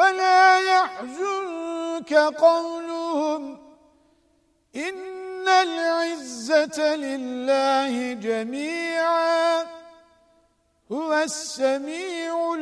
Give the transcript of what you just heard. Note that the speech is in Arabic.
ولا يحزنك قولهم إن العزة لله جميعا هو السميع